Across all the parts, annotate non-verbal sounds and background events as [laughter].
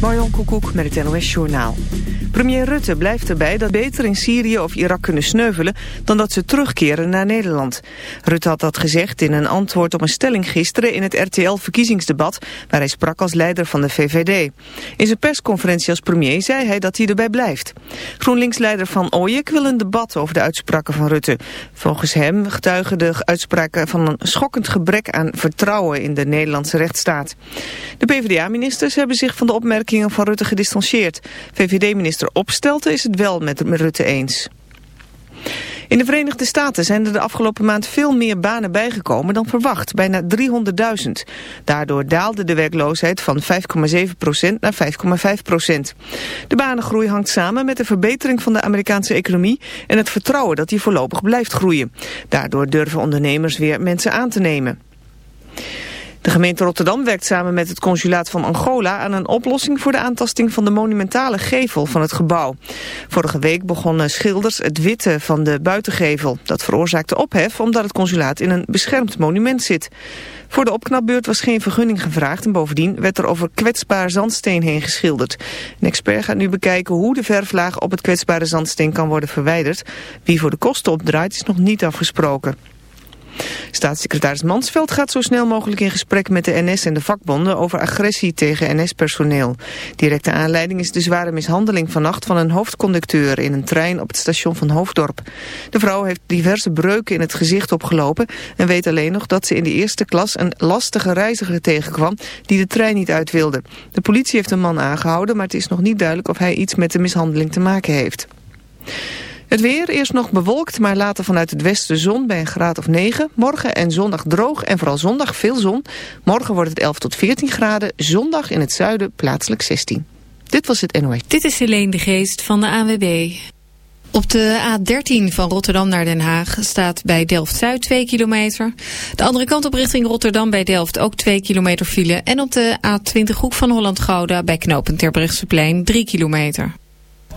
Marjon Koekoek met het NOS Journaal. Premier Rutte blijft erbij dat beter in Syrië of Irak kunnen sneuvelen... dan dat ze terugkeren naar Nederland. Rutte had dat gezegd in een antwoord op een stelling gisteren... in het RTL-verkiezingsdebat, waar hij sprak als leider van de VVD. In zijn persconferentie als premier zei hij dat hij erbij blijft. GroenLinks-leider Van Ooyek wil een debat over de uitspraken van Rutte. Volgens hem getuigen de uitspraken van een schokkend gebrek aan vertrouwen... in de Nederlandse rechtsstaat. De PvdA-ministers hebben zich van de opmerkingen van Rutte gedistanceerd. VVD-minister Opstelten is het wel met Rutte eens. In de Verenigde Staten zijn er de afgelopen maand veel meer banen bijgekomen dan verwacht, bijna 300.000. Daardoor daalde de werkloosheid van 5,7% naar 5,5%. De banengroei hangt samen met de verbetering van de Amerikaanse economie en het vertrouwen dat die voorlopig blijft groeien. Daardoor durven ondernemers weer mensen aan te nemen. De gemeente Rotterdam werkt samen met het consulaat van Angola aan een oplossing voor de aantasting van de monumentale gevel van het gebouw. Vorige week begonnen schilders het witte van de buitengevel. Dat veroorzaakte ophef omdat het consulaat in een beschermd monument zit. Voor de opknapbeurt was geen vergunning gevraagd en bovendien werd er over kwetsbaar zandsteen heen geschilderd. Een expert gaat nu bekijken hoe de verflaag op het kwetsbare zandsteen kan worden verwijderd. Wie voor de kosten opdraait is nog niet afgesproken. Staatssecretaris Mansveld gaat zo snel mogelijk in gesprek met de NS en de vakbonden over agressie tegen NS-personeel. Directe aanleiding is de zware mishandeling vannacht van een hoofdconducteur in een trein op het station van Hoofddorp. De vrouw heeft diverse breuken in het gezicht opgelopen en weet alleen nog dat ze in de eerste klas een lastige reiziger tegenkwam die de trein niet uit wilde. De politie heeft een man aangehouden, maar het is nog niet duidelijk of hij iets met de mishandeling te maken heeft. Het weer, eerst nog bewolkt, maar later vanuit het westen zon bij een graad of 9. Morgen en zondag droog en vooral zondag veel zon. Morgen wordt het 11 tot 14 graden, zondag in het zuiden plaatselijk 16. Dit was het NOS. Dit is Helene de Geest van de ANWB. Op de A13 van Rotterdam naar Den Haag staat bij Delft-Zuid 2 kilometer. De andere kant op richting Rotterdam bij Delft ook 2 kilometer file. En op de A20 hoek van Holland-Gouda bij knooppunt Terbrechtseplein 3 kilometer.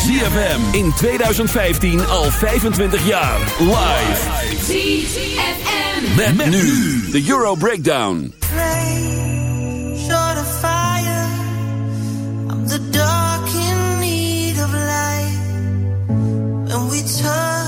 ZFM in 2015 al 25 jaar. Live. ZFM. Met, met nu de Euro Breakdown. short of fire. I'm the dark in need of light. When we touch,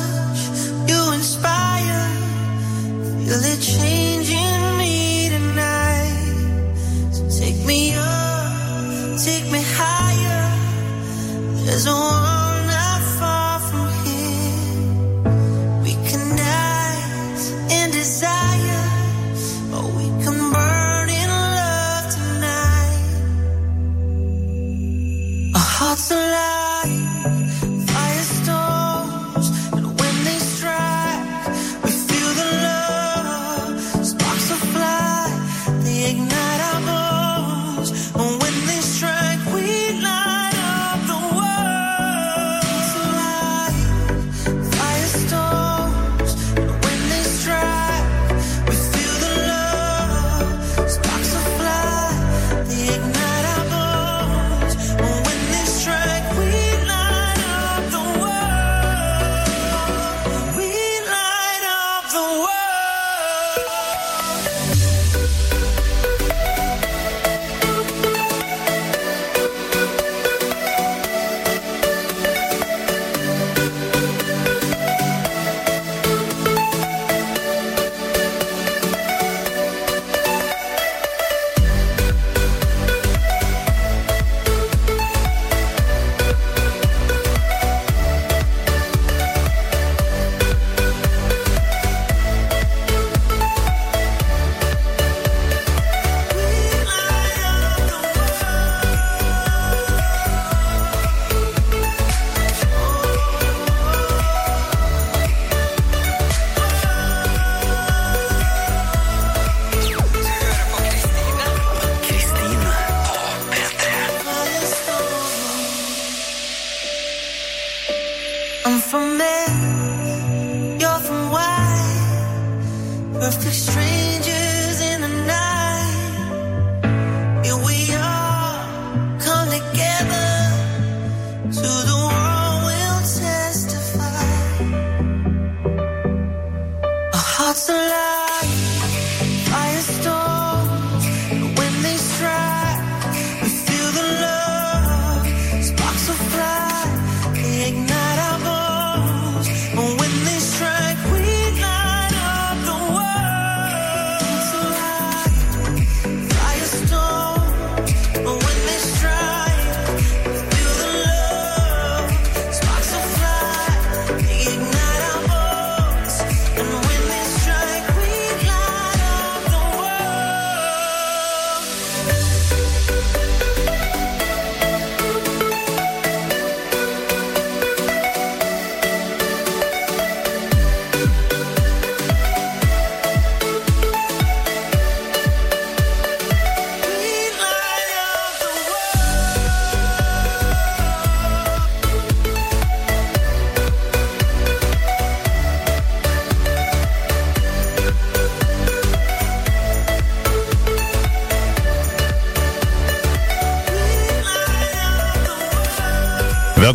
I'm from men, you're from white, Perfect stream.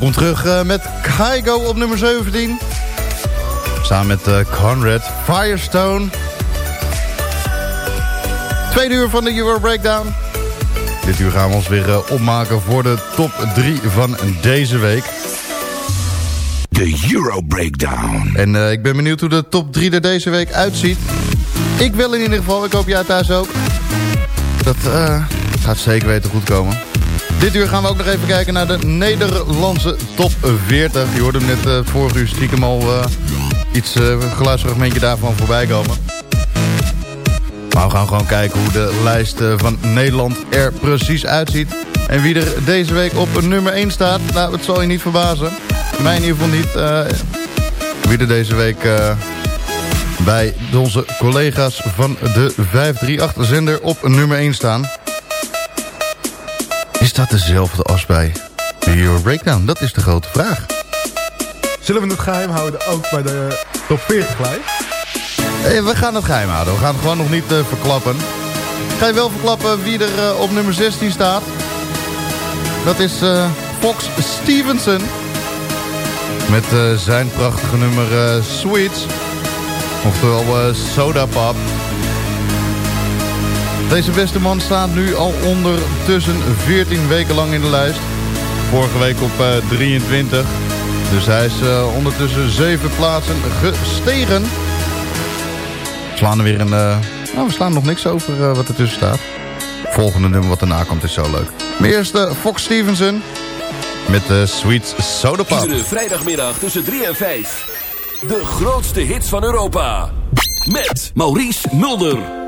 Welkom terug eh, met Kaigo op nummer 17. Samen met eh, Conrad Firestone. Tweede uur van de Euro Breakdown. Dit uur gaan we ons weer eh, opmaken voor de top 3 van deze week. De Euro Breakdown. En ik ben benieuwd hoe de top 3 er deze week uitziet. Ik wil in ieder geval, ik hoop jij thuis ook. Dat gaat zeker weten goed komen. Dit uur gaan we ook nog even kijken naar de Nederlandse top 40. Je hoorde hem net uh, vorige uur stiekem al eh, iets uh, geluidsfragmentje daarvan voorbij komen. Maar we gaan gewoon kijken hoe de lijst van Nederland er precies uitziet. En wie er deze week op nummer 1 staat, nou, het zal je niet verbazen. Mij in ieder geval niet. wie er deze week bij onze collega's van de 538-zender op nummer 1 staan. Dat dezelfde als bij de Euro Breakdown? Dat is de grote vraag. Zullen we het geheim houden ook bij de top 40 gelijk? Hey, we gaan het geheim houden. We gaan het gewoon nog niet eh, verklappen. Ik ga je wel verklappen wie er eh, op nummer 16 staat. Dat is eh, Fox Stevenson. Met zijn prachtige nummer Sweets. Oftewel Soda Pop. Deze beste man staat nu al ondertussen 14 weken lang in de lijst. Vorige week op eh, 23. Dus hij is eh, ondertussen 7 plaatsen gestegen. We slaan er weer een... eh, nou, we slaan nog niks over wat ertussen staat. Volgende nummer wat daarna komt is zo leuk. Maar eerst eh, Fox Stevenson. Met de Sweet Soda Pop. Vrijdagmiddag tussen 3 en 5. De grootste hits van Europa. Met Maurice Mulder.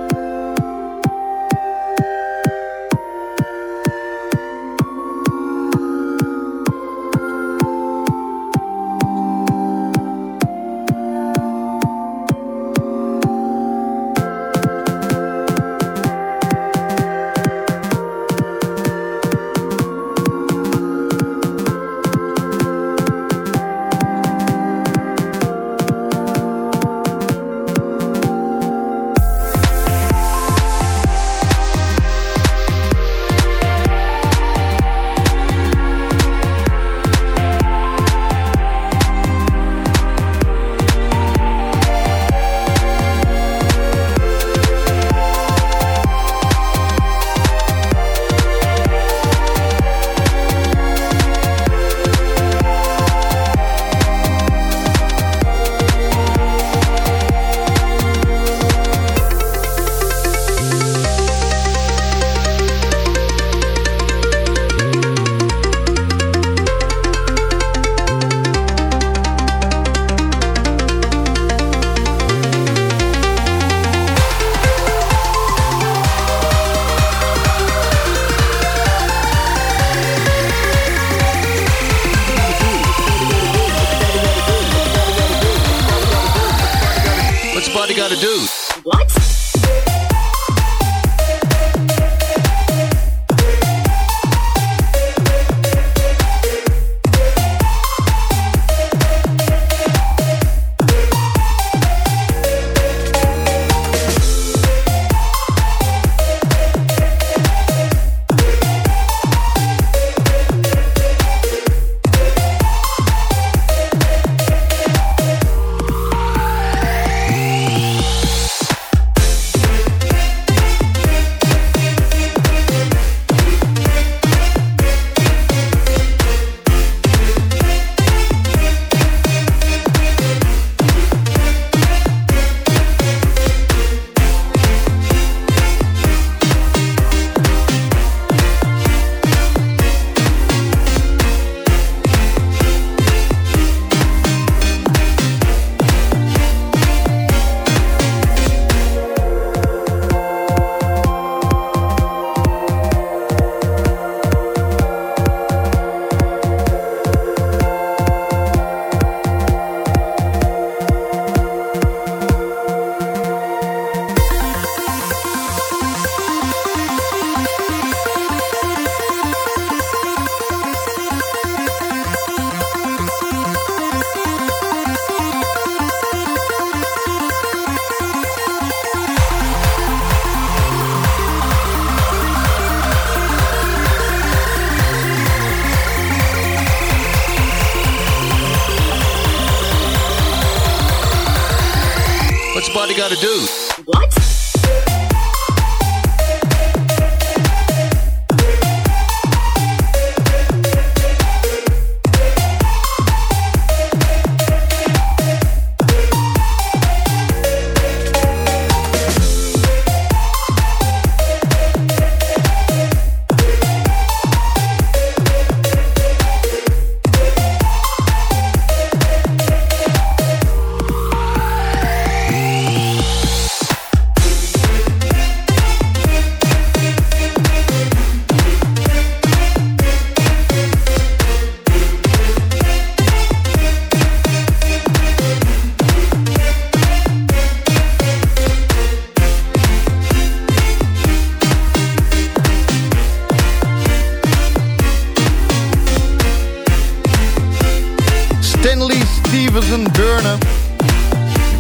Stevenson Burner.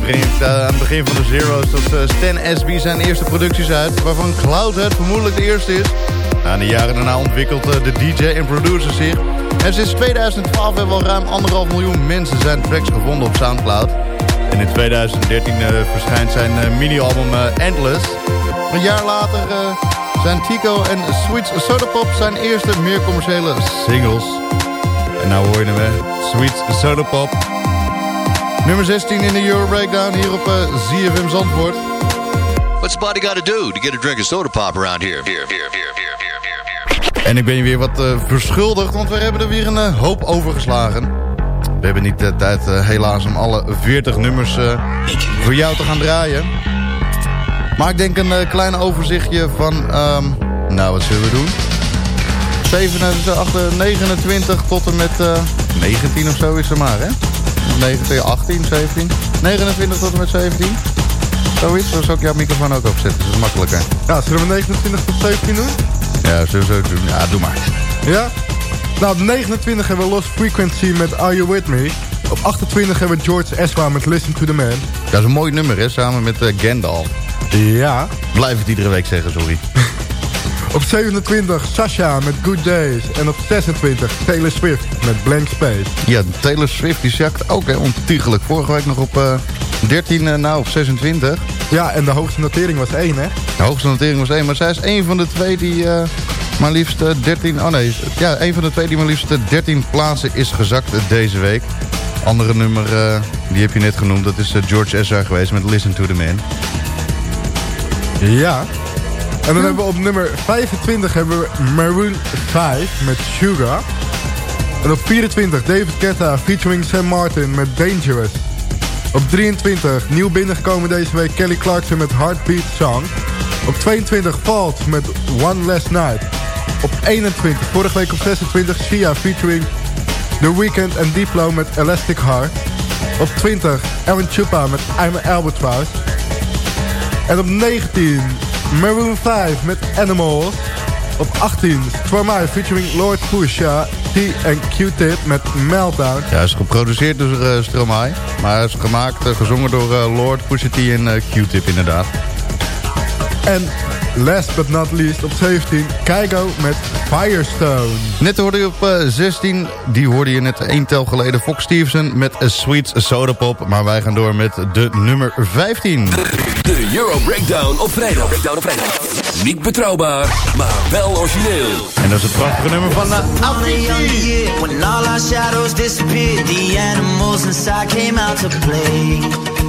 Brengt eh, aan het begin van de Zero's tot eh, Stan SB zijn eerste producties uit... waarvan Cloudhead vermoedelijk de eerste is. Na de jaren daarna ontwikkelt eh, de DJ en producer zich... en sinds 2012 hebben al ruim anderhalf miljoen mensen zijn tracks gevonden op Soundcloud. En in 2013 eh, verschijnt zijn eh, mini-album Endless. Een jaar later zijn Tico en Sweet Soda Pop zijn eerste meer commerciële singles... En nou hoor je hem, hè. Sweet Soda Pop. Nummer 16 in de Euro Breakdown hier op uh, ZFM Zandvoort. What's a body gotta do to get a drink of soda pop around here? Here, here, here, here, here, here. En ik ben je weer wat uh, verschuldigd, want we hebben er weer een uh, hoop overgeslagen. We hebben niet de tijd helaas om alle 40 nummers voor jou te gaan draaien. Maar ik denk een klein overzichtje van... Um, nou, wat zullen we doen? 27, 29 tot en met 19 of zo is er maar, hè? 19, 18, 17, 29 tot en met 17. Zoiets, dan zou ik jouw microfoon ook opzetten, dat is makkelijker. Ja, zullen we 29 tot 17 doen? Ja, zullen we zo doen? Ja, doe maar. Ja? Nou, op 29 hebben we Lost Frequency met Are You With Me. Op 28 hebben we George Ezra met Listen To The Man. Dat is een mooi nummer, hè? Samen met uh, Gandalf. Ja. Blijf het iedere week zeggen, sorry. [laughs] Op 27 Sasha met Good Days. En op 26 Taylor Swift met Blank Space. Ja, Taylor Swift die zakt ook hè, ontiegelijk. Vorige week nog op uh, 13, uh, nou op 26. Ja, en de hoogste notering was 1 hè? De hoogste notering was 1, maar zij is een van de twee die uh, maar liefst 13... Oh nee, ja, een van de twee die maar liefst 13 plaatsen is gezakt deze week. Andere nummer, die heb je net genoemd, dat is George Ezra geweest met Listen to the Man. Ja, en dan hebben we op nummer 25 hebben we Maroon 5 met Sugar. En op 24 David Guetta featuring Sam Martin met Dangerous. Op 23 nieuw binnengekomen deze week Kelly Clarkson met Heartbeat Song. Op 22 Fault met One Last Night. Op 21 vorige week op 26 Sia featuring The Weeknd en Diplo met Elastic Heart. Op 20 Aaron Chupa met I'm Albatross. En op 19 Maroon 5 met Animals. Op 18 Stromae featuring Lord Pusha, T en Q-Tip met Meltdown. Ja, is geproduceerd door uh, Stromae. Maar is gemaakt, uh, gezongen door uh, Lord Pusha T en Q-Tip inderdaad. En last but not least op 17 Keigo met Firestone. Net hoorde je op uh, 16, die hoorde je net één tel geleden, Fox Stevenson met A Sweet Soda Pop. Maar wij gaan door met de nummer 15. De Euro Breakdown op vrijdag. Breakdown op vrijdag. Niet betrouwbaar, maar wel origineel. En dat is het prachtige nummer van de Avicii. When all our shadows disappeared, the animals inside came out to play.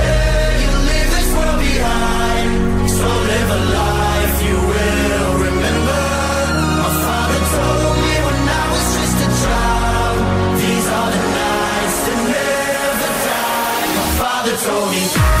father told me.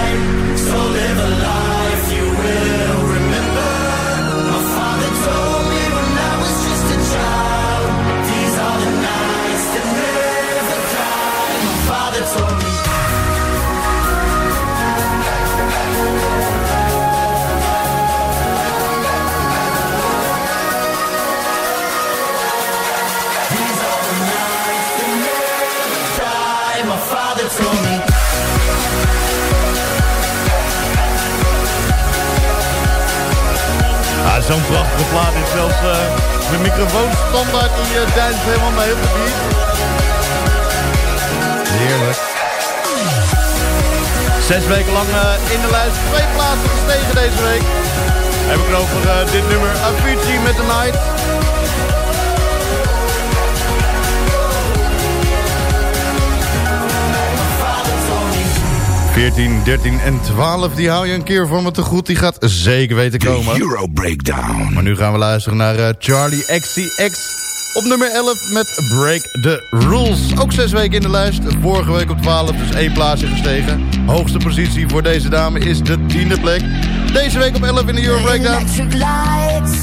Zo'n prachtige plaat is zelfs eh, de microfoon standaard die uh, helemaal op de beat. Heerlijk. Zes weken lang eh, in de lijst, twee plaatsen gestegen deze week. Heb ik het over dit nummer, Avicii met The Night. 14, 13 en 12, die hou je een keer voor me te goed. Die gaat zeker weten komen. Euro Breakdown. Maar nu gaan we luisteren naar eh, Charlie XCX op nummer 11 met Break the Rules. Ook zes weken in de lijst. Vorige week op 12, dus één plaatsje gestegen. Hoogste positie voor deze dame is de tiende plek. Deze week op 11 in de Euro Breakdown. Electric lights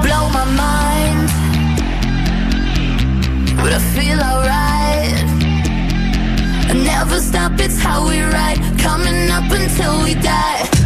blow my mind, but I feel alright. Never stop, it's how we ride, coming up until we die.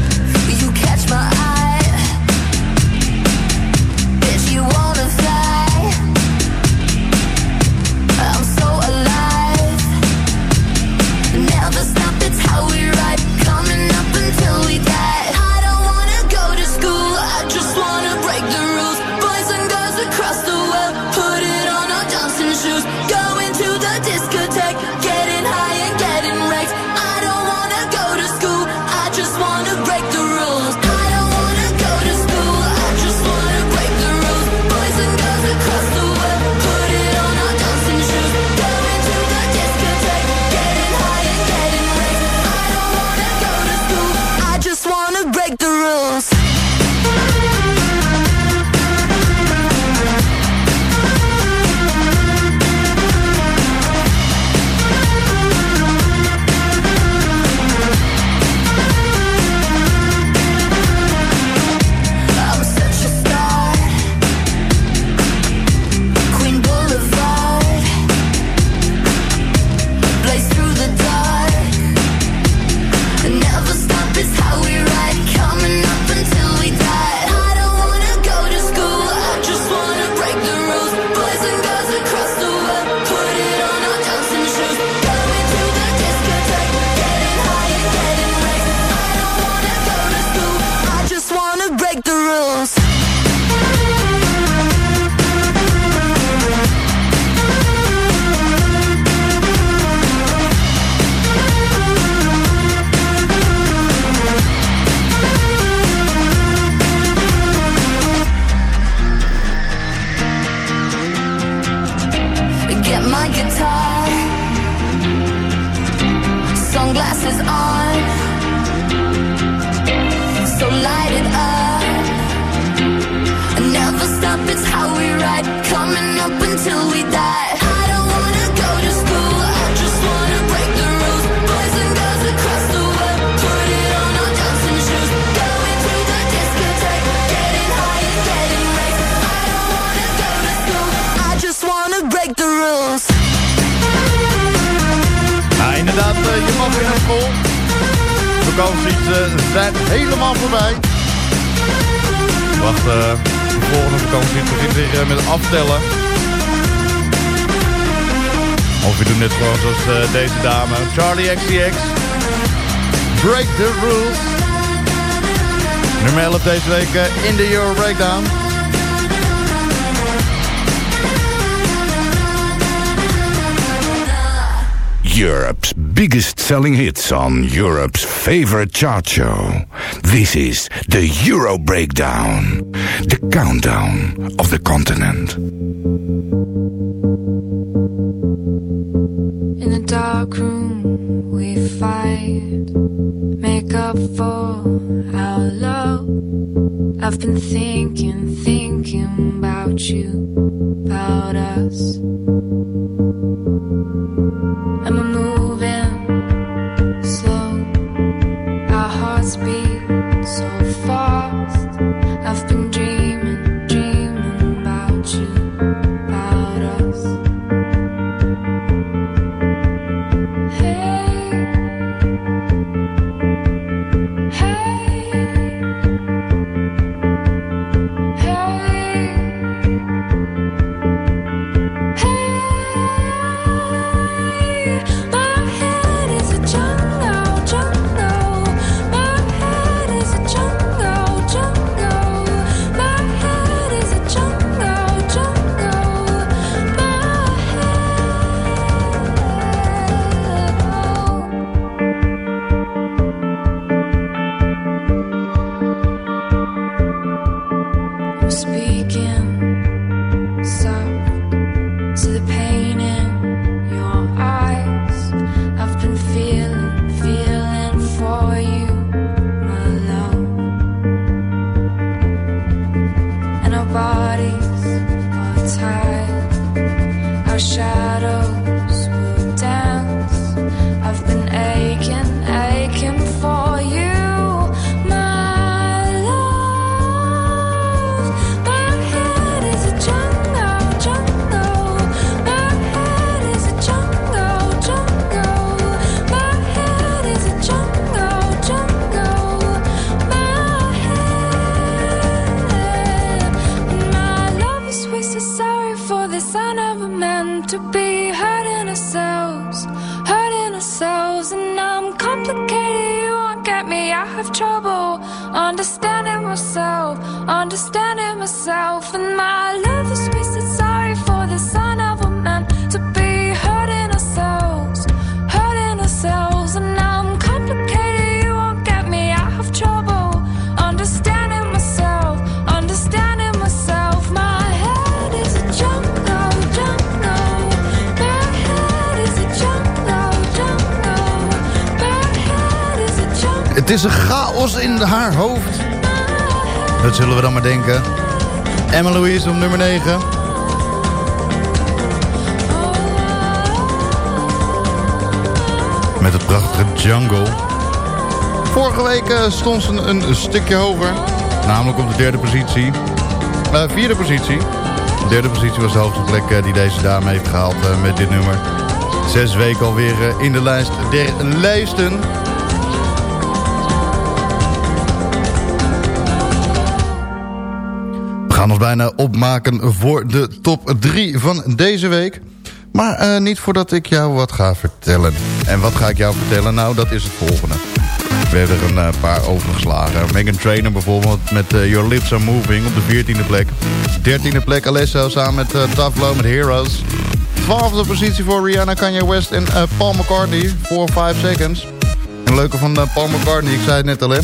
Selling hits on Europe's favorite chart show. This is the Euro Breakdown, the countdown of the continent. In a dark room we fight Make up for our love I've been thinking, thinking about you About us hoofd. Dat zullen we dan maar denken. Emma Louise op nummer 9. Met het prachtige Jungle. Vorige week eh, stond ze een, stukje hoger. Namelijk op de derde positie. Eh, vierde positie. De derde positie was de hoogste plek eh, die deze dame heeft gehaald eh, met dit nummer. Zes weken alweer in de lijst der lijsten. Gaan ons bijna opmaken voor de top 3 van deze week. Maar eh, niet voordat ik jou wat ga vertellen. En wat ga ik jou vertellen? Nou, dat is het volgende. We hebben er een eh, paar overgeslagen. Megan Trainer bijvoorbeeld met eh, Your Lips Are Moving op de 14e plek. 13e plek Alesso samen met uh, met Heroes. 12e positie voor Rihanna, Kanye West en Paul McCartney. 4 5 seconds. Een leuke van Paul McCartney, ik zei het net al.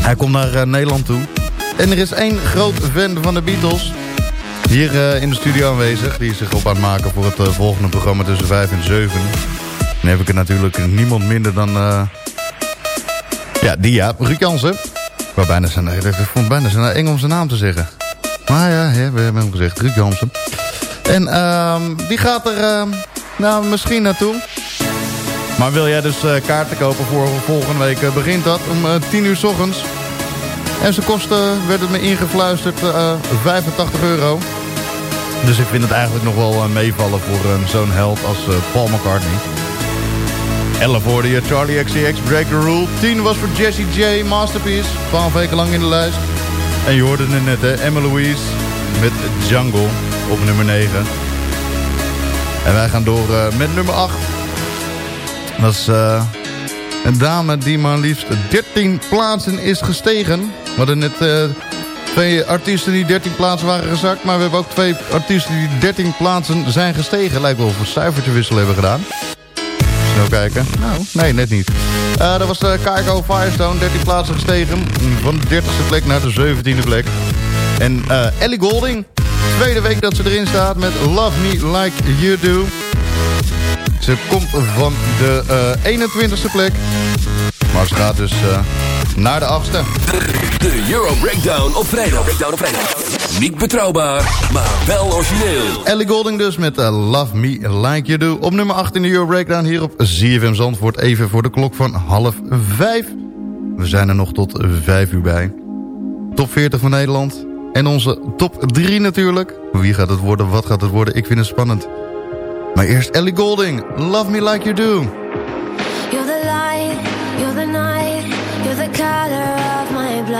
Hij komt naar Nederland toe. En er is één groot fan van de Beatles. Hier eh, in de studio aanwezig. Die zich op aan het maken voor het eh, volgende programma tussen 5 en 7. Dan heb ik er natuurlijk niemand minder dan... eh, ja, die ja, Ruud Jansen. Ik, bijna zijn, ik vond bijna zijn eng om zijn naam te zeggen. Maar ja, we hebben hem gezegd. Ruud Jansen. En ehm, die gaat er ehm, nou, misschien naartoe. Maar wil jij dus kaarten kopen voor volgende week? begint dat om eh, 10 uur s ochtends. En ze kosten, werd het me ingefluisterd, eh, 85 euro. Dus ik vind het eigenlijk nog wel eh, meevallen voor eh, zo'n held als eh, Paul McCartney. 11 hoorde je Charlie XCX, Break the Rule. 10 was voor Jesse J, Masterpiece. 12 weken lang in de lijst. En je hoorde het net, hè, Emma Louise met Jungle op nummer 9. En wij gaan door eh, met nummer 8. Dat is eh, een dame die maar liefst 13 plaatsen is gestegen. We hadden net eh, twee artiesten die 13 plaatsen waren gezakt. Maar we hebben ook twee artiesten die 13 plaatsen zijn gestegen. Lijkt wel of we een cijfertje wissel hebben gedaan. Snel kijken. Nou, nee, net niet. Eh, dat was de Cargo Firestone, 13 plaatsen gestegen. Van de 30ste plek naar de 17e plek. En eh, Ellie Golding, tweede week dat ze erin staat met Love Me Like You Do. Ze komt van de eh 21ste plek. Maar ze gaat dus eh, naar de achtste. De Euro Breakdown op vrijdag. Breakdown op vrijdag. Niet betrouwbaar, maar wel origineel. Ellie Golding dus met eh, Love Me Like You Do. Op nummer 8 in de Euro Breakdown hier op ZFM Zandvoort. Even voor de klok van half vijf. We zijn er nog tot vijf uur bij. Top 40 van Nederland. En onze top 3 natuurlijk. Wie gaat het worden, wat gaat het worden? Ik vind het spannend. Maar eerst Ellie Golding. Love Me Like You Do.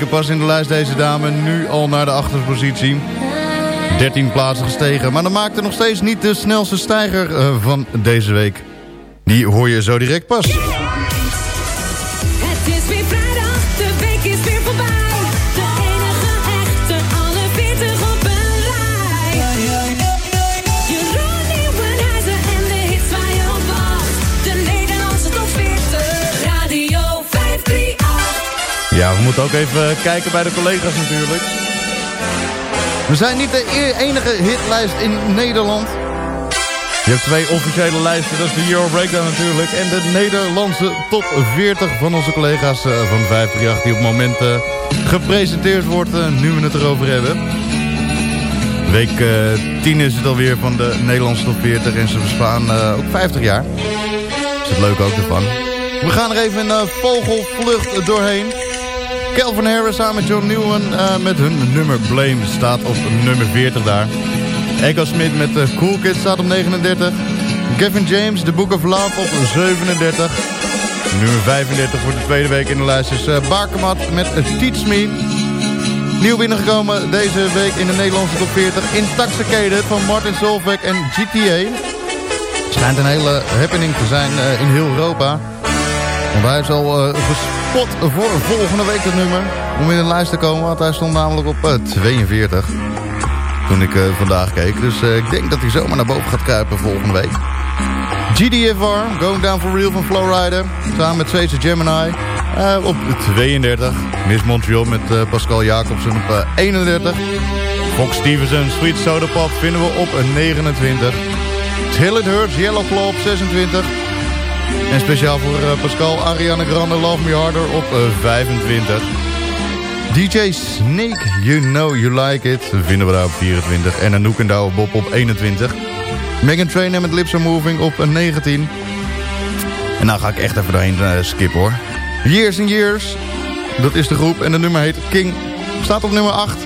Weken pas in de lijst deze dame, nu al naar de achterpositie. 13 plaatsen gestegen, maar dat maakt er nog steeds niet de snelste stijger eh, van deze week. Die hoor je zo direct pas. Ja, we moeten ook even kijken bij de collega's natuurlijk. We zijn niet de e- enige hitlijst in Nederland. Je hebt twee officiële lijsten, dat is de Euro Breakdown natuurlijk... en de Nederlandse top 40 van onze collega's eh, van 538... die op het moment eh, gepresenteerd wordt, eh, nu we het erover hebben. Week eh 10 is het alweer van de Nederlandse top 40 en ze bestaan ook 50 jaar. Dat is het leuke ook ervan. We gaan er even een vogelvlucht doorheen. Calvin Harris samen met John Newman eh, met hun nummer Blame staat op nummer 40 daar. Echo Smith met eh, Cool Kids staat op 39. Gavin James, The Book of Love op 37. Nummer 35 voor de tweede week in de lijst is uh, Barkemat met eh, Teach Me. Nieuw binnengekomen deze week in de Nederlandse top 40. Intoxicated van Martin Solveig en GTA. Schijnt een hele happening te zijn eh, in heel Europa. Want hij is al eh, gespot voor volgende week het nummer. Om in de lijst te komen, want hij stond namelijk op eh, 42. Toen ik eh, vandaag keek. Dus eh, ik denk dat hij zomaar naar boven gaat kruipen volgende week. GDFR, Going Down for Real van Flowrider. Samen met Zweedse Gemini. eh, op 32. Miss Montreal met eh, Pascal Jacobsen op eh, 31. Fox Stevenson, Sweet Soda Pop vinden we op 29. Till It Hurts, Yellow Claw op 26. En speciaal voor eh, Pascal, Ariana Grande, Love Me Harder op eh, 25. DJ Snake, You Know You Like It, vinden we daar op 24. En Anouk en Douwe Bob op 21. Megan Trainor met Lips Are Moving op 19. En nou ga ik echt even doorheen uh, skippen hoor. Years and Years, dat is de groep. En de nummer heet King, staat op nummer 8.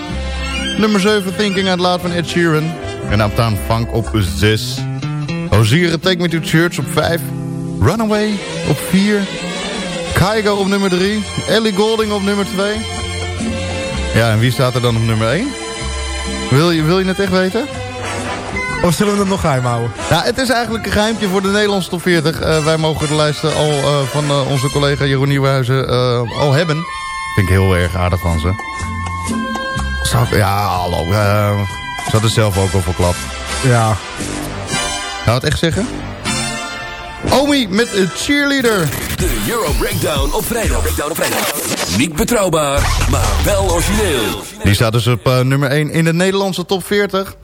Nummer 7, Thinking Out Loud van Ed Sheeran. En Uptown Funk op 6. Ozire, Take Me to Church op 5. Runaway op 4. Kygo op nummer 3. Ellie Golding op nummer 2. Ja, en wie staat er dan op nummer 1? Wil je, wil je het echt weten? Of zullen we het nog geheim houden? Ja, het is eigenlijk een geheimtje voor de Nederlandse top 40. Eh, wij mogen de lijsten al eh, van eh, onze collega Jeroen Nieuwenhuizen al hebben. Vind ik heel erg aardig van ze. Zou ja, hallo. ze had het zelf ook al verklapt. Ja. We het echt zeggen? Omi met een cheerleader. De Euro Breakdown op vrijdag. Breakdown op vrijdag. Niet betrouwbaar, maar wel origineel. Die staat dus op eh, nummer 1 in de Nederlandse top 40.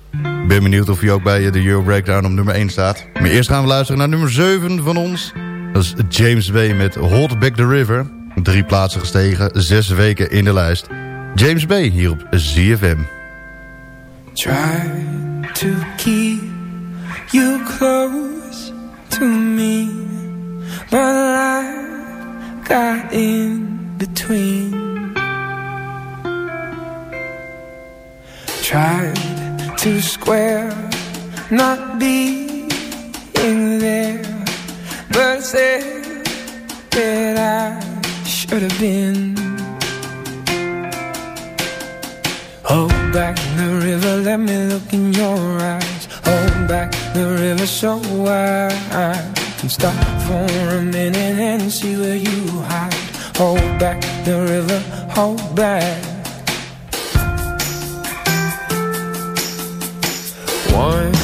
Ben benieuwd of hij ook bij de Euro Breakdown op nummer 1 staat. Maar eerst gaan we luisteren naar nummer 7 van ons. Dat is James Bay met Hold Back the River. Drie plaatsen gestegen, zes weken in de lijst. James Bay hier op ZFM. Try to keep you close to me, but life got in between. Tried to square not being there, but said that I should have been. Hold back the river, let me look in your eyes. Hold back the river so I can stop for a minute and see where you hide. Hold back the river, hold back. Once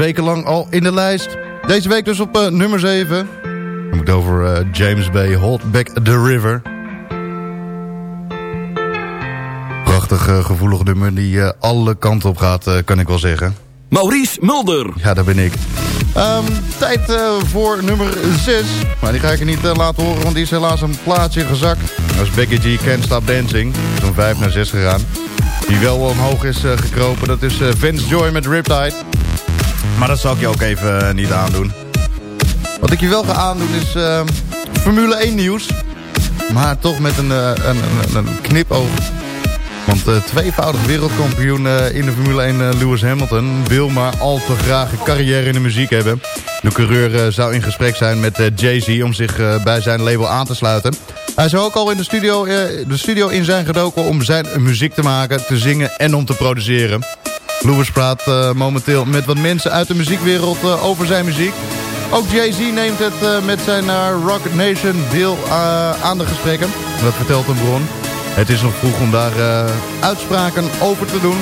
Zes weken lang al in de lijst. Deze week dus op uh, nummer 7. Dan heb ik het over uh, James Bay, Hold Back the River. Prachtig uh, gevoelig nummer die alle kanten op gaat, kan ik wel zeggen. Maurice Mulder. Ja, dat ben ik. Um, tijd voor nummer 6. Maar die ga ik je niet laten horen, want die is helaas een plaatsje gezakt. Dat is Becky G, Can't Stop Dancing. Zo'n 5 naar 6 gegaan. Die wel omhoog is gekropen, dat is Vince Joy met Riptide. Maar dat zal ik je ook even uh, niet aandoen. Wat ik je wel ga aandoen is uh, Formule 1 nieuws. Maar toch met een, uh, een, een, knipoog. Want uh, tweevoudig wereldkampioen in de Formule 1 Lewis Hamilton... wil maar al te graag een carrière in de muziek hebben. De coureur zou in gesprek zijn met Jay-Z om zich bij zijn label aan te sluiten. Hij zou ook al in de studio, de studio in zijn gedoken om zijn muziek te maken, te zingen en om te produceren. Lewis praat uh, momenteel met wat mensen uit de muziekwereld uh, over zijn muziek. Ook Jay-Z neemt het uh, met zijn Rock Nation deel aan de gesprekken. Dat vertelt een bron. Het is nog vroeg om daar uitspraken over te doen.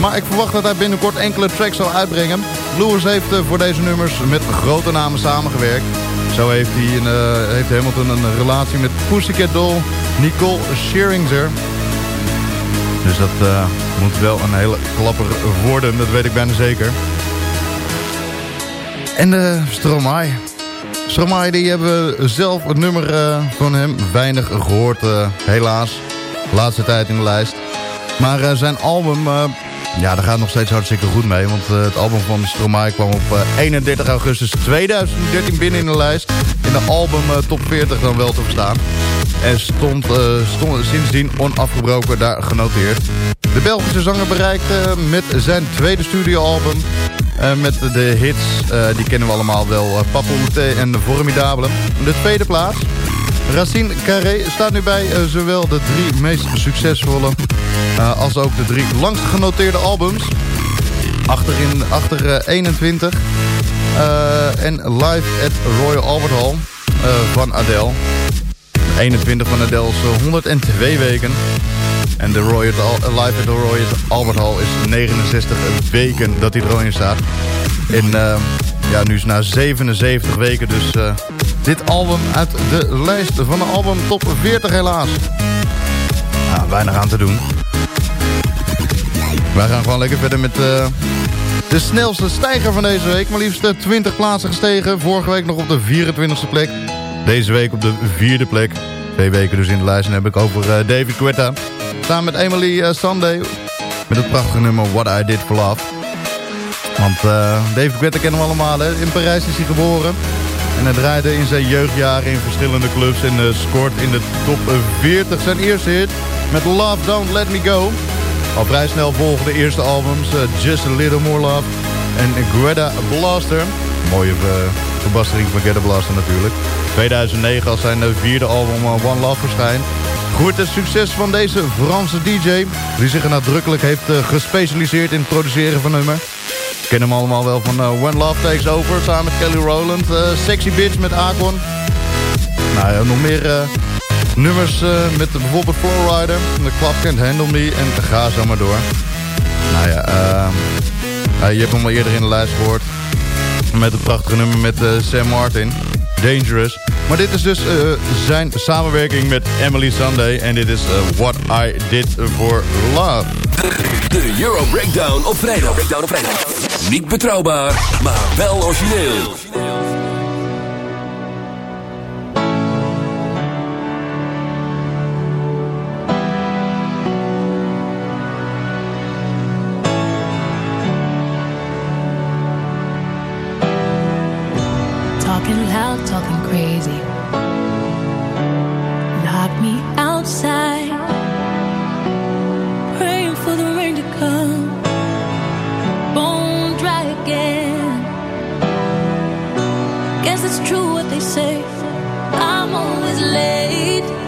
Maar ik verwacht dat hij binnenkort enkele tracks zal uitbrengen. Lewis heeft voor deze nummers met grote namen samengewerkt. Zo heeft, hij een, heeft Hamilton een relatie met Pussycat Doll, Nicole Scherzinger... Dus dat uh, moet wel een hele klapper worden, dat weet ik bijna zeker. En de uh, Stromae. Stromae, die hebben we zelf het nummer uh, van hem weinig gehoord, helaas. Laatste tijd in de lijst. Maar zijn album, ja, daar gaat nog steeds hartstikke goed mee. Want het album van Stromae kwam op 31 augustus 2013 binnen in de lijst. In de album top 40 dan wel te verstaan. En stond, stond sindsdien onafgebroken daar genoteerd. De Belgische zanger bereikte met zijn tweede studioalbum... Met de hits, die kennen we allemaal wel, Papouté en Formidable. De tweede plaats. Racine Carré staat nu bij zowel de drie meest succesvolle... als ook de drie langst genoteerde albums. Achterin, achter 21. en Live at Royal Albert Hall van Adele. 21 van Adele is 102 weken. En de Royal, Live at the Royal Albert Hall is 69 weken dat hij er al in staat. En ja, nu is na 77 weken dus dit album uit de lijst van de album top 40 helaas. Weinig aan te doen. Wij gaan gewoon lekker verder met uh, de snelste stijger van deze week. Maar liefst 20 plaatsen gestegen. Vorige week nog op de 24e plek. Deze week op de vierde plek. Twee weken dus in de lijst. En heb ik over uh, David Guetta. Samen met Emily uh, Sunday. Met het prachtige nummer What I Did For Love. Want David Guetta kennen we allemaal. Hè? In Parijs is hij geboren. En hij draaide in zijn jeugdjaren in verschillende clubs. En uh, scoort in de top 40 zijn eerste hit. Met Love Don't Let Me Go. Al vrij snel volgen de eerste albums. Just A Little More Love. En Greta Blaster. Mooie verbastering van Greta Blaster natuurlijk. 2009 als zijn vierde album One Love verschijnt. Groeit het succes van deze Franse DJ... die zich nadrukkelijk heeft gespecialiseerd in het produceren van nummer. Ken hem allemaal wel van uh, When Love Takes Over... samen met Kelly Rowland. Sexy Bitch met Akon. Nou ja, nog meer nummers met bijvoorbeeld Flowrider... The Club Can't Handle Me en ga zo maar door. Nou ja, je hebt hem al eerder in de lijst gehoord. Met het prachtige nummer met Sam Martin... Dangerous. Maar dit is dus uh, zijn samenwerking met Emily Sunday. En dit is uh, What I Did For Love. De Euro Breakdown op vrijdag. Breakdown op vrijdag. Niet betrouwbaar, maar wel origineel. Talking talking crazy. Lock me outside. Praying for the rain to come. Bone dry again. Guess it's true what they say. I'm always late.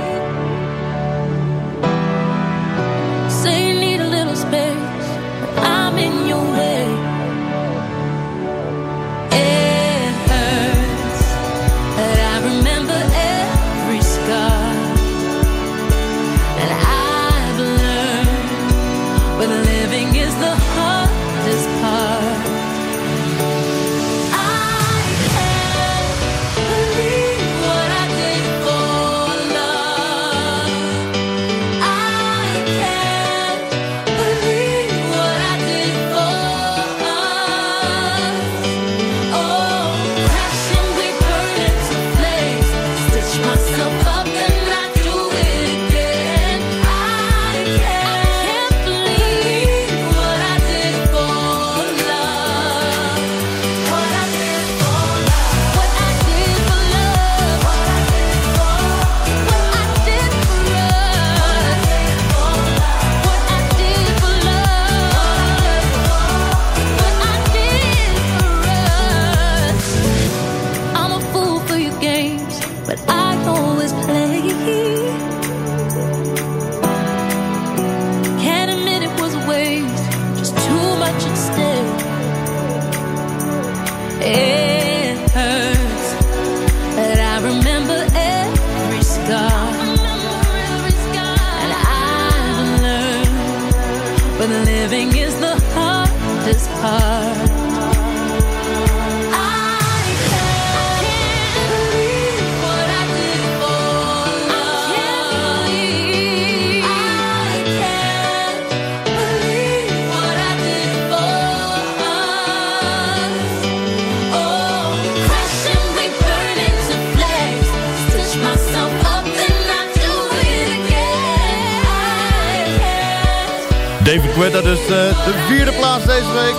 Dat dus uh, de vierde plaats deze week.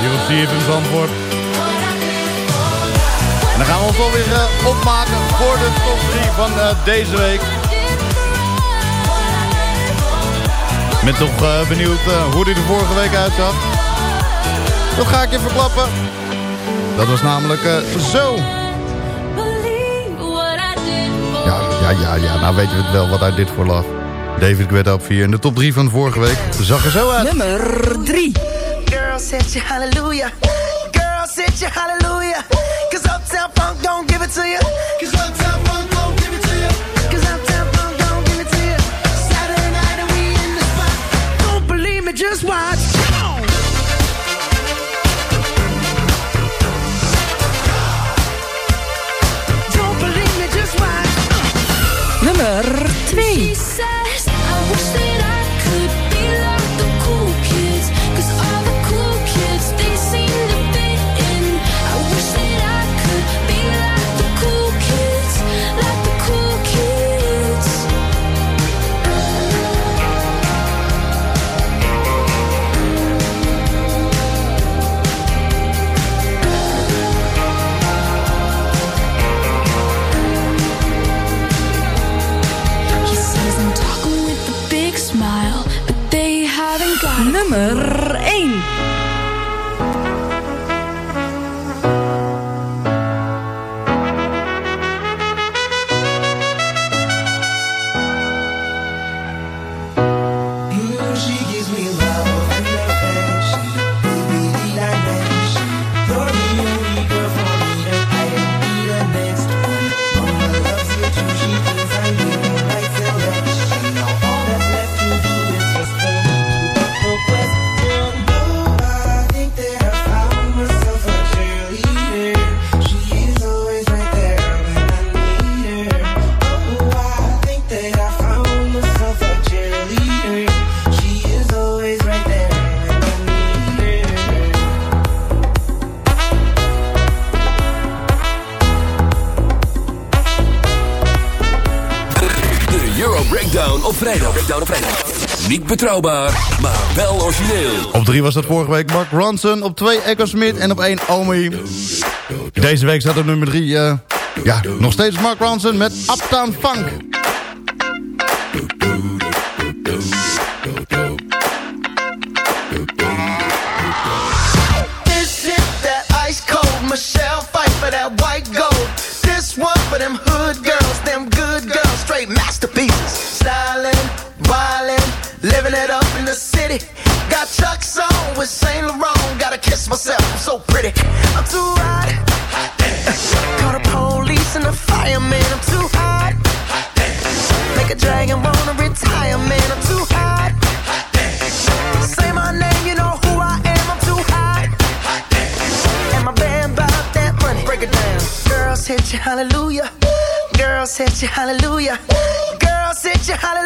Hier op CFM Zandvoort. En dan gaan we ons alweer eh, opmaken voor de top 3 van eh, deze week. Ik ben toch benieuwd hoe die er vorige week uitzag. Dat ga ik je verklappen. Dat was namelijk zo. Ja, ja, ja, ja. Nou weten we het wel wat uit dit voor lag. David Guetta op 4. En de top 3 van vorige week zag er zo uit. Nummer 3. Girl said je hallelujah. Girl said je hallelujah. Cause Uptown Funk don't give it to you. Cause Uptown betrouwbaar, maar wel origineel. Op 3 was dat vorige week Mark Ronson. Op 2 Echo Smith en op 1 Omi. Deze week staat op nummer 3... Eh, ja, nog steeds Mark Ronson met Uptown Funk. sit hallelujah. Girl, sit your hallelujah.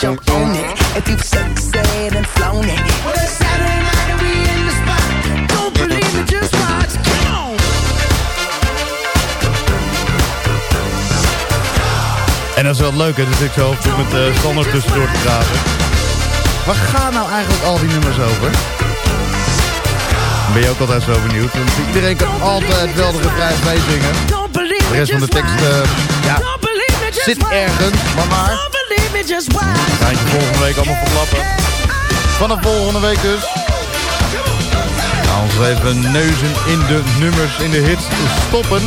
jump on it. If you've said and flown it. Well, it's Saturday night and we in the spot. Don't believe it, just watch. Come on. En dat is wel leuk, hè? Dus ik zo goed met uh, Sander tussendoor te praten. Waar gaan nou eigenlijk al die nummers over? Ben je ook altijd zo benieuwd? Want iedereen kan altijd wel de refrein meezingen. De rest van de tekst, eh, ja, zit ergens, maar waar? Ga volgende week allemaal verklappen. Vanaf volgende week dus. Nou, ons even neuzen in de nummers, in de hits stoppen.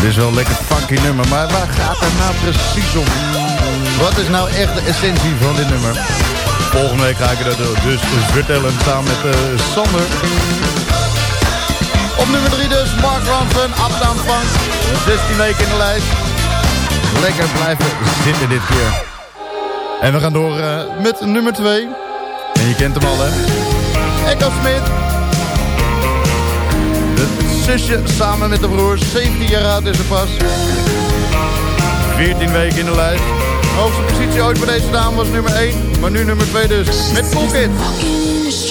Dit is wel een lekker funky nummer, maar waar gaat het nou precies om? Wat is nou echt de essentie van dit nummer? Volgende week ga ik dat dus vertellen samen met uh, Sander. Nummer 3 dus, Mark Ronson, Uptown Funk. 16 weken in de lijst. Lekker blijven zitten dit keer. En we gaan door uh, met nummer 2. En je kent hem al, hè? Echo Smith. Het zusje samen met de broers. 17 jaar oud is ze pas. 14 weken in de lijst. Hoogste positie ooit voor deze dame was nummer 1. Maar nu nummer 2 dus. Met Cool Kids.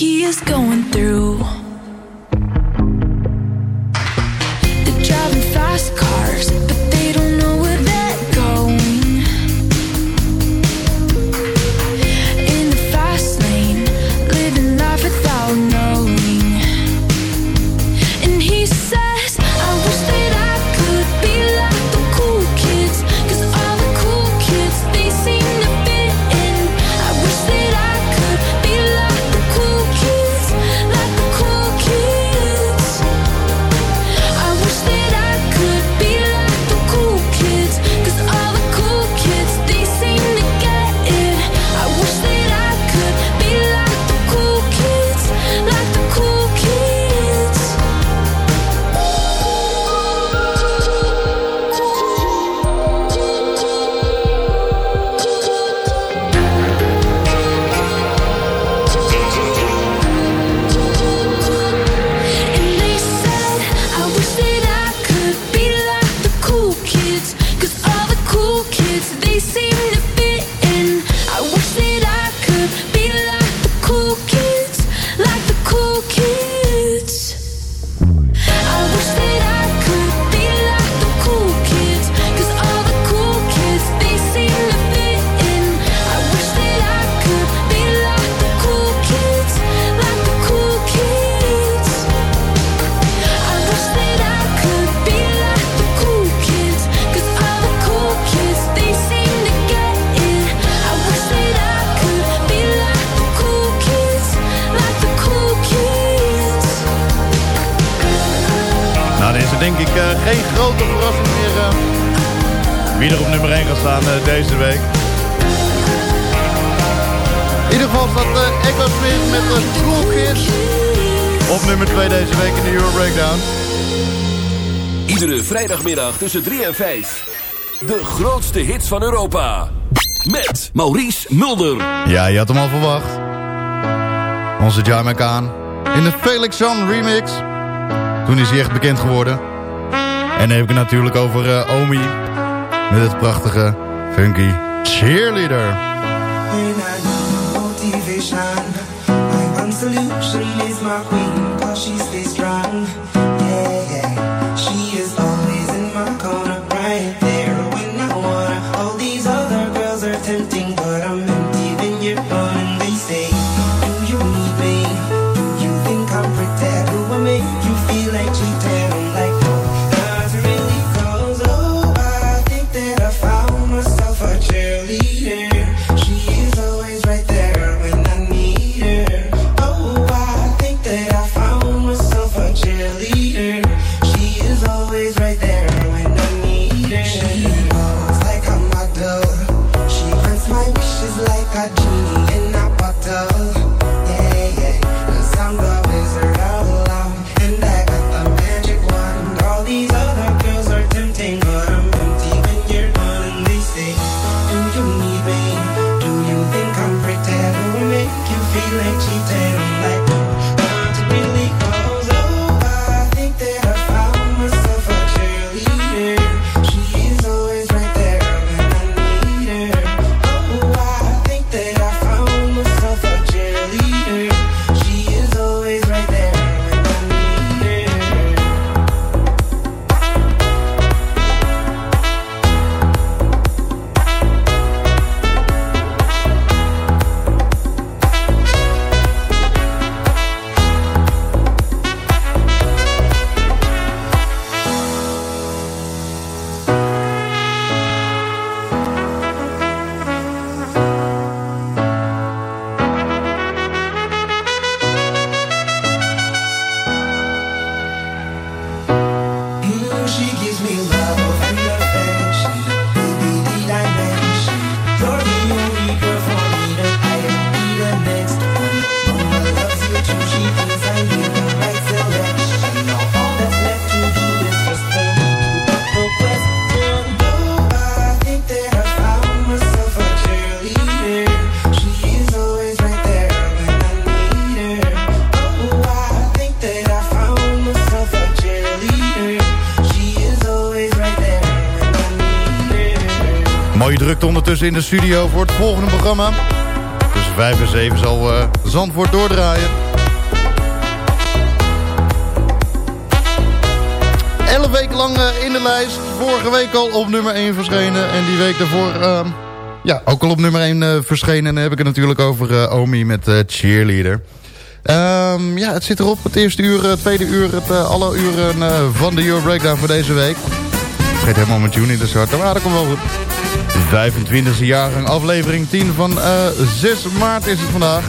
He is going through. Tussen 3 en 5. De grootste hits van Europa. Met Maurice Mulder. Ja, je had hem al verwacht. Onze Jamaican in de Felix Jan remix. Toen is hij echt bekend geworden. En dan heb ik het natuurlijk over uh, Omi. Met het prachtige, funky cheerleader. My one solution is my queen, cause she stays strong. Yeah, yeah. Ondertussen in de studio voor het volgende programma. Tussen 5 en 7 zal eh, Zandvoort doordraaien. 11 weken lang eh, in de lijst. Vorige week al op nummer 1 verschenen. En die week daarvoor ehm, ja, ook al op nummer 1 eh, verschenen. En dan heb ik het natuurlijk over Omi met Cheerleader. Ehm, ja, het zit erop. Het eerste uur, het tweede uur, het, alle uren van de Euro Breakdown voor deze week. Vergeet helemaal mijn tune in de start. Maar dat komt wel goed. 25e jaargang, aflevering 10 van eh, 6 maart is het vandaag.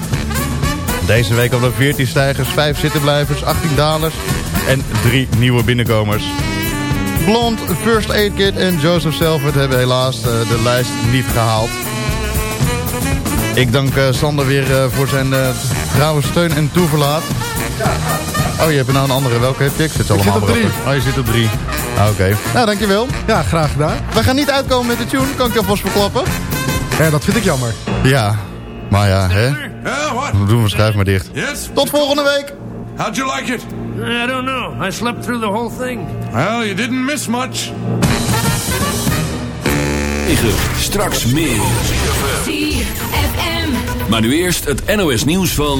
Deze week al 14 stijgers, 5 zittenblijvers, 18 dalers en 3 nieuwe binnenkomers. Blond, First Aid Kit en Joseph Selford hebben helaas eh, de lijst niet gehaald. Ik dank eh, Sander weer eh, voor zijn eh, trouwe steun en toeverlaat. Oh, je hebt nou een andere. Welke heb je? Ik zit ze Ik allemaal zit op drie. Oh, je zit op drie. Ah, Oké. Nou, dankjewel. Ja, graag gedaan. We gaan niet uitkomen met de tune, kan ik je alvast verklappen. Ja, dat vind ik jammer. Ja, maar ja, hè. Yeah, what? Dan doen we schuif maar dicht. Yes? Tot volgende week. How'd you like it? I don't know. I slept through the whole thing. Well, you didn't miss much. 9. Straks meer. Maar nu eerst het NOS nieuws van